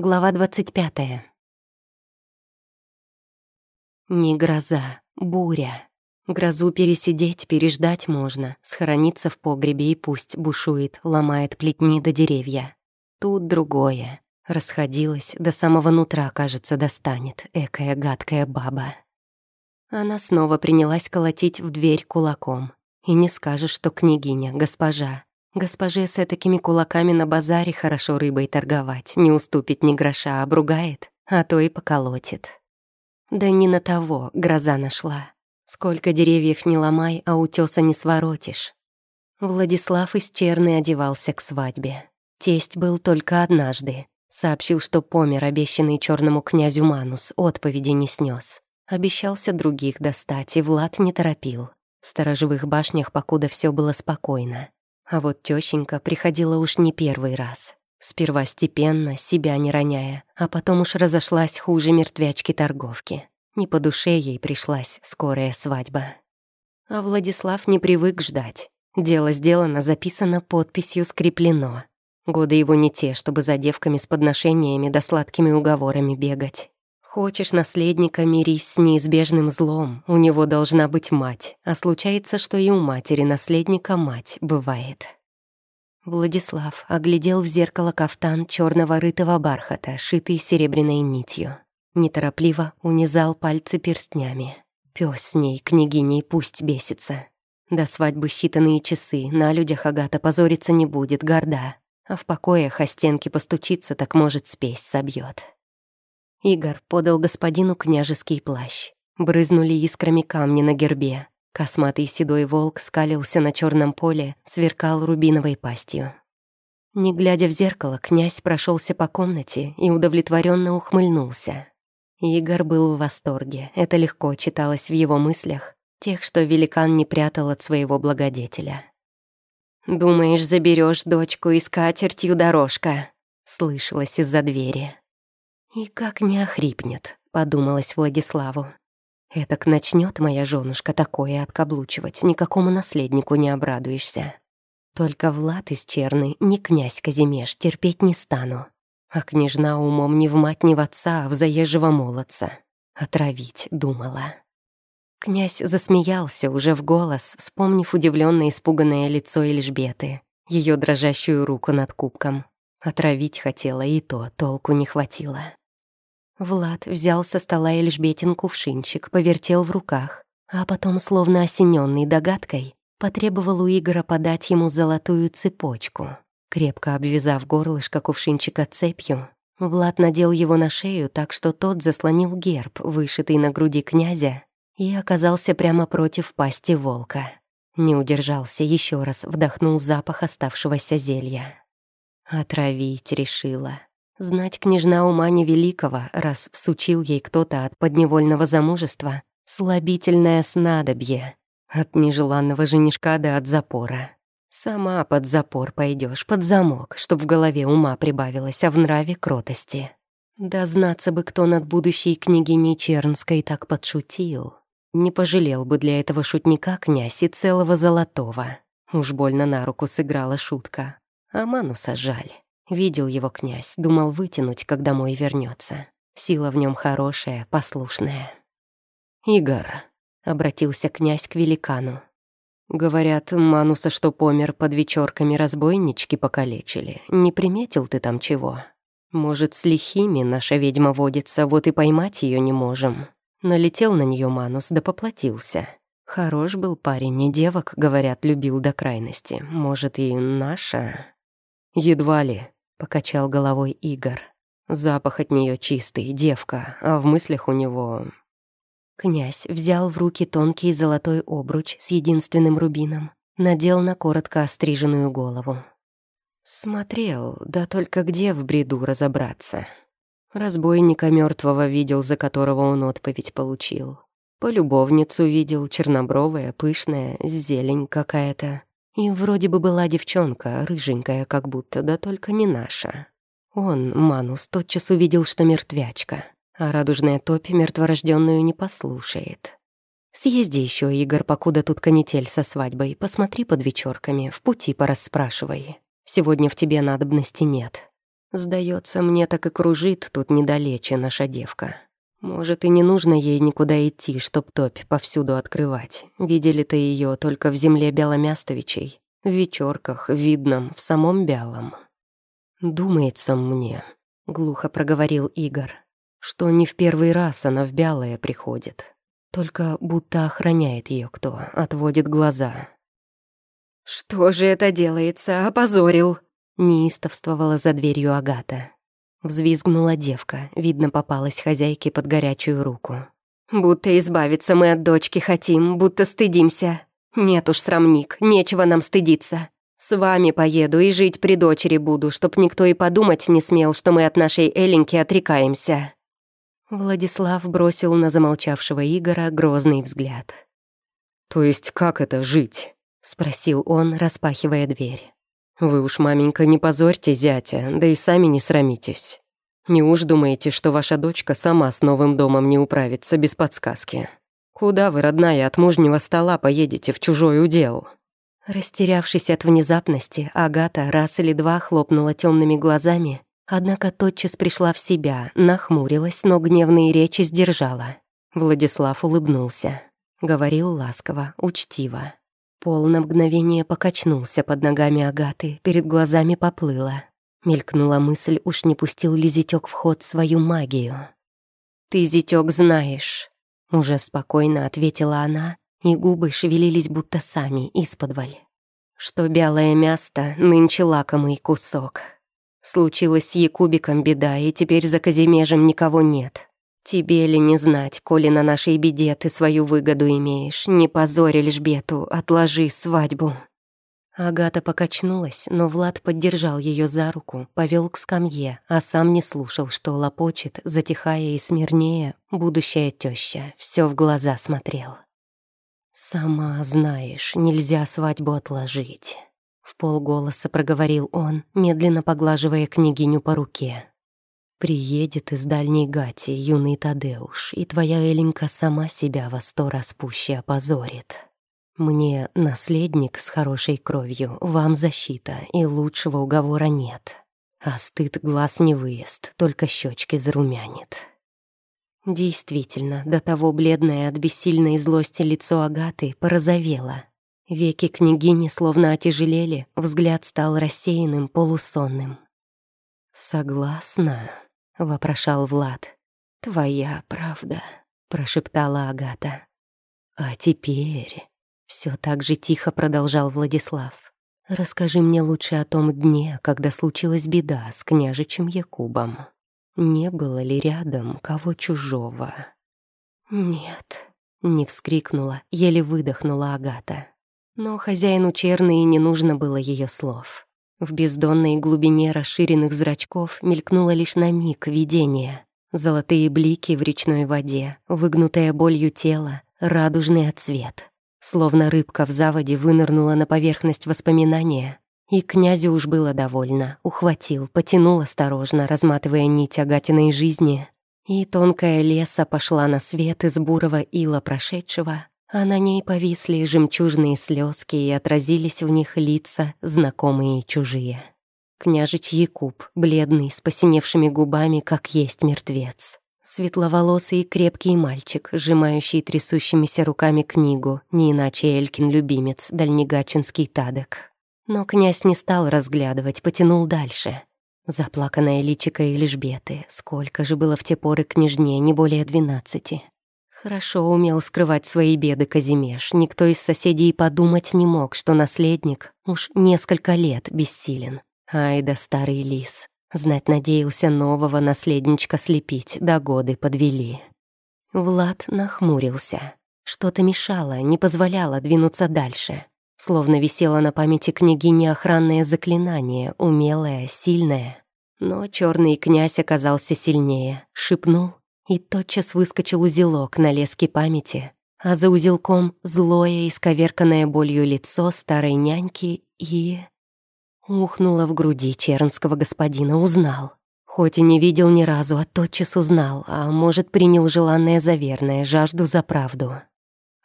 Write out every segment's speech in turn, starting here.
Глава 25. Не гроза, буря. Грозу пересидеть, переждать можно, схорониться в погребе и пусть бушует, ломает плетни до деревья. Тут другое. Расходилась, до самого нутра, кажется, достанет, экая гадкая баба. Она снова принялась колотить в дверь кулаком. И не скажешь, что княгиня, госпожа. Госпоже с такими кулаками на базаре хорошо рыбой торговать, не уступит ни гроша, обругает, а то и поколотит. Да не на того гроза нашла. Сколько деревьев не ломай, а утёса не своротишь. Владислав из Черны одевался к свадьбе. Тесть был только однажды. Сообщил, что помер обещанный черному князю Манус, отповеди не снес. Обещался других достать, и Влад не торопил. В сторожевых башнях покуда все было спокойно. А вот тёщенька приходила уж не первый раз. Сперва степенно, себя не роняя, а потом уж разошлась хуже мертвячки-торговки. Не по душе ей пришлась скорая свадьба. А Владислав не привык ждать. Дело сделано, записано, подписью скреплено. Годы его не те, чтобы за девками с подношениями да сладкими уговорами бегать. Хочешь наследника, мирись с неизбежным злом. У него должна быть мать, а случается, что и у матери наследника мать бывает. Владислав оглядел в зеркало кафтан черного рытого бархата, шитый серебряной нитью. Неторопливо унизал пальцы перстнями. Пёс с ней, княгиней, пусть бесится. До свадьбы считанные часы, на людях Агата позориться не будет, горда. А в покоях о стенки постучиться, так, может, спесь собьет. Игорь подал господину княжеский плащ. Брызнули искрами камни на гербе. Косматый седой волк скалился на черном поле, сверкал рубиновой пастью. Не глядя в зеркало, князь прошелся по комнате и удовлетворенно ухмыльнулся. Игорь был в восторге, это легко читалось в его мыслях, тех, что великан не прятал от своего благодетеля. «Думаешь, заберешь дочку и скатертью дорожка?» — слышалось из-за двери. «И как не охрипнет», — подумалось Владиславу. «Этак начнет моя женушка такое откаблучивать, никакому наследнику не обрадуешься. Только Влад из Черны, не князь Казимеш, терпеть не стану. А княжна умом ни в мать, ни в отца, а в заезжего молодца. Отравить, думала». Князь засмеялся уже в голос, вспомнив удивленное испуганное лицо Эльжбеты, ее дрожащую руку над кубком. Отравить хотела, и то толку не хватило. Влад взял со стола Эльжбетин кувшинчик, повертел в руках, а потом, словно осененный догадкой, потребовал у Игора подать ему золотую цепочку. Крепко обвязав горлышко кувшинчика цепью, Влад надел его на шею так, что тот заслонил герб, вышитый на груди князя, и оказался прямо против пасти волка. Не удержался, еще раз вдохнул запах оставшегося зелья. Отравить решила. Знать княжна ума невеликого, раз всучил ей кто-то от подневольного замужества, слабительное снадобье. От нежеланного женишка да от запора. Сама под запор пойдешь, под замок, чтоб в голове ума прибавилось, а в нраве кротости. Да знаться бы, кто над будущей княгиней Чернской так подшутил. Не пожалел бы для этого шутника князь и целого золотого. Уж больно на руку сыграла шутка. А Мануса жаль. Видел его князь, думал вытянуть, когда мой вернется. Сила в нем хорошая, послушная. «Игорь», — обратился князь к великану. «Говорят, Мануса, что помер под вечерками, разбойнички покалечили. Не приметил ты там чего? Может, с лихими наша ведьма водится, вот и поймать ее не можем». Налетел на нее Манус, да поплатился. Хорош был парень, не девок, говорят, любил до крайности. Может, и наша? Едва ли, покачал головой Игорь. Запах от нее чистый, девка, а в мыслях у него... Князь взял в руки тонкий золотой обруч с единственным рубином, надел на коротко остриженную голову. Смотрел, да только где в бреду разобраться. Разбойника мертвого видел, за которого он отповедь получил. Полюбовницу видел, чернобровая, пышная, зелень какая-то. И вроде бы была девчонка, рыженькая как будто, да только не наша. Он, Манус, тотчас увидел, что мертвячка, а радужная топь мертворожденную не послушает. Съезди еще, Игорь, покуда тут канитель со свадьбой, посмотри под вечерками, в пути порасспрашивай. Сегодня в тебе надобности нет. Сдается, мне так и кружит тут недалече наша девка. Может, и не нужно ей никуда идти, чтоб топь повсюду открывать. Видели-то ее только в земле Беломястовичей, в вечерках, видном, в самом Бялом. «Думается мне», — глухо проговорил Игорь, «что не в первый раз она в Бялое приходит. Только будто охраняет ее кто, отводит глаза». «Что же это делается? Опозорил!» — неистовствовала за дверью Агата. Взвизгнула девка, видно, попалась хозяйке под горячую руку. «Будто избавиться мы от дочки хотим, будто стыдимся. Нет уж, срамник, нечего нам стыдиться. С вами поеду и жить при дочери буду, чтоб никто и подумать не смел, что мы от нашей Эленьки отрекаемся». Владислав бросил на замолчавшего Игора грозный взгляд. «То есть как это жить?» — спросил он, распахивая дверь. «Вы уж, маменька, не позорьте зятя, да и сами не срамитесь. Не уж думаете, что ваша дочка сама с новым домом не управится без подсказки? Куда вы, родная, от мужнего стола поедете в чужой удел?» Растерявшись от внезапности, Агата раз или два хлопнула темными глазами, однако тотчас пришла в себя, нахмурилась, но гневные речи сдержала. Владислав улыбнулся. Говорил ласково, учтиво. Пол на мгновение покачнулся под ногами Агаты, перед глазами поплыло. Мелькнула мысль, уж не пустил ли зятёк в ход свою магию. «Ты, зятёк, знаешь», — уже спокойно ответила она, и губы шевелились будто сами, исподволь. «Что белое мясо нынче лакомый кусок. Случилось с Якубиком беда, и теперь за Казимежем никого нет. Тебе ли не знать, коли на нашей беде ты свою выгоду имеешь? Не позорь Эльжбету, отложи свадьбу». Агата покачнулась, но Влад поддержал ее за руку, повел к скамье, а сам не слушал, что лопочет, затихая и смирнее, будущая теща, все в глаза смотрел. «Сама знаешь, нельзя свадьбу отложить», — в полголоса проговорил он, медленно поглаживая княгиню по руке. Приедет из дальней гати юный Тадеуш, и твоя Эленька сама себя во сто раз пуще опозорит. Мне наследник с хорошей кровью, вам защита, и лучшего уговора нет. А стыд глаз не выезд, только щечки зарумянит. Действительно, до того бледное от бессильной злости лицо Агаты порозовело. Веки княгини словно отяжелели, взгляд стал рассеянным, полусонным. «Согласна», — вопрошал Влад. «Твоя правда», — прошептала Агата. «А теперь...» — все так же тихо продолжал Владислав. «Расскажи мне лучше о том дне, когда случилась беда с княжичем Якубом. Не было ли рядом кого чужого?» «Нет», — не вскрикнула, еле выдохнула Агата. Но хозяину Черной не нужно было ее слов. В бездонной глубине расширенных зрачков мелькнуло лишь на миг видение. Золотые блики в речной воде, выгнутое болью тело, радужный отцвет. Словно рыбка в заводе вынырнула на поверхность воспоминания. И князю уж было довольно. Ухватил, потянул осторожно, разматывая нить агатиной жизни. И тонкая леса пошла на свет из бурого ила прошедшего, а на ней повисли жемчужные слезки и отразились в них лица, знакомые и чужие. Княжич Якуб, бледный, с посиневшими губами, как есть мертвец. Светловолосый и крепкий мальчик, сжимающий трясущимися руками книгу, не иначе Элькин любимец, дальнегачинский Тадок. Но князь не стал разглядывать, потянул дальше. Заплаканная личико Эльжбеты, сколько же было в те поры княжне, не более двенадцати. Хорошо умел скрывать свои беды Казимеш. Никто из соседей подумать не мог, что наследник уж несколько лет бессилен. Ай да старый лис. Знать надеялся нового наследничка слепить, да годы подвели. Влад нахмурился. Что-то мешало, не позволяло двинуться дальше. Словно висело на памяти княгини охранное заклинание, умелое, сильное. Но черный князь оказался сильнее, шепнул, и тотчас выскочил узелок на леске памяти, а за узелком злое, исковерканное болью лицо старой няньки и... Ухнуло в груди чернского господина, узнал. Хоть и не видел ни разу, а тотчас узнал, а может, принял желанное за верное, жажду за правду.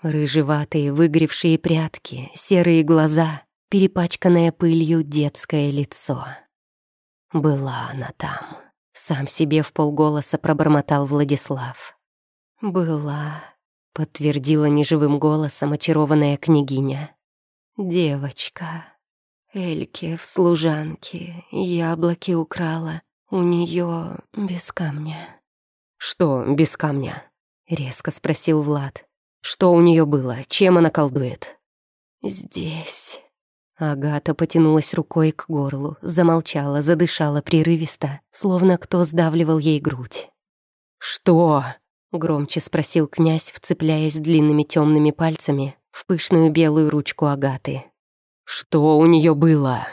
Рыжеватые, выгревшие прятки, серые глаза, перепачканное пылью детское лицо. Была она там. Сам себе в полголоса пробормотал Владислав. «Была», — подтвердила неживым голосом очарованная княгиня. «Девочка. Эльке в служанке яблоки украла. У нее без камня». «Что без камня?» — резко спросил Влад. «Что у нее было? Чем она колдует?» «Здесь». Агата потянулась рукой к горлу, замолчала, задышала прерывисто, словно кто сдавливал ей грудь. «Что?» — громче спросил князь, вцепляясь длинными темными пальцами в пышную белую ручку Агаты. «Что у нее было?»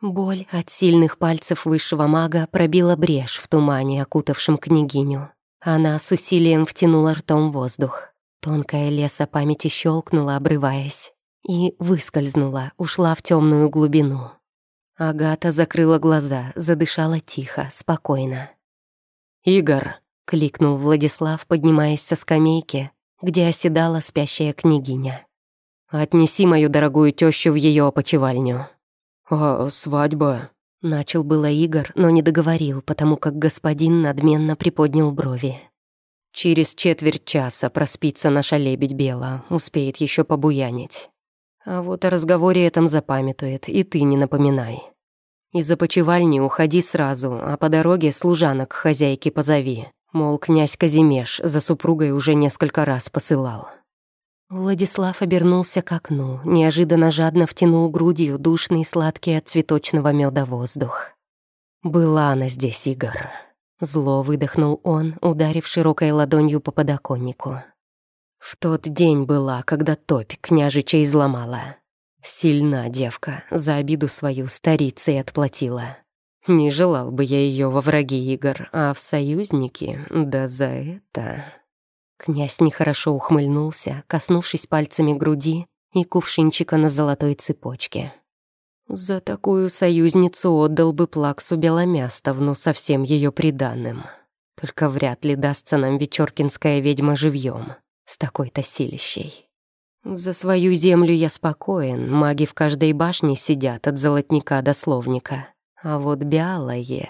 Боль от сильных пальцев высшего мага пробила брешь в тумане, окутавшем княгиню. Она с усилием втянула ртом воздух. Тонкая леса памяти щелкнула, обрываясь и выскользнула, ушла в темную глубину. Агата закрыла глаза, задышала тихо, спокойно. «Игорь!» — кликнул Владислав, поднимаясь со скамейки, где оседала спящая княгиня. «Отнеси мою дорогую тещу в ее опочивальню». «А свадьба?» — начал было Игорь, но не договорил, потому как господин надменно приподнял брови. «Через четверть часа проспится наша лебедь Бела, успеет еще побуянить. А вот о разговоре этом запамятует, и ты не напоминай. Из опочивальни уходи сразу, а по дороге служанок к хозяйке позови. Мол, князь Казимеш за супругой уже несколько раз посылал. Владислав обернулся к окну, неожиданно жадно втянул грудью душный сладкий от цветочного меда воздух. «Была она здесь, Игорь». Зло выдохнул он, ударив широкой ладонью по подоконнику. В тот день была, когда топь княжича изломала. Сильна девка, за обиду свою старицей отплатила. Не желал бы я ее во враги игр, а в союзники, да за это... Князь нехорошо ухмыльнулся, коснувшись пальцами груди и кувшинчика на золотой цепочке. За такую союзницу отдал бы Плаксу Беломястовну со всем ее приданным. Только вряд ли дастся нам вечеркинская ведьма живьем с такой-то силищей. За свою землю я спокоен, маги в каждой башне сидят от золотника до словника. А вот бялое...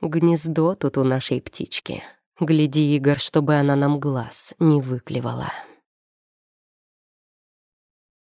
Гнездо тут у нашей птички. Гляди, Игорь, чтобы она нам глаз не выклевала.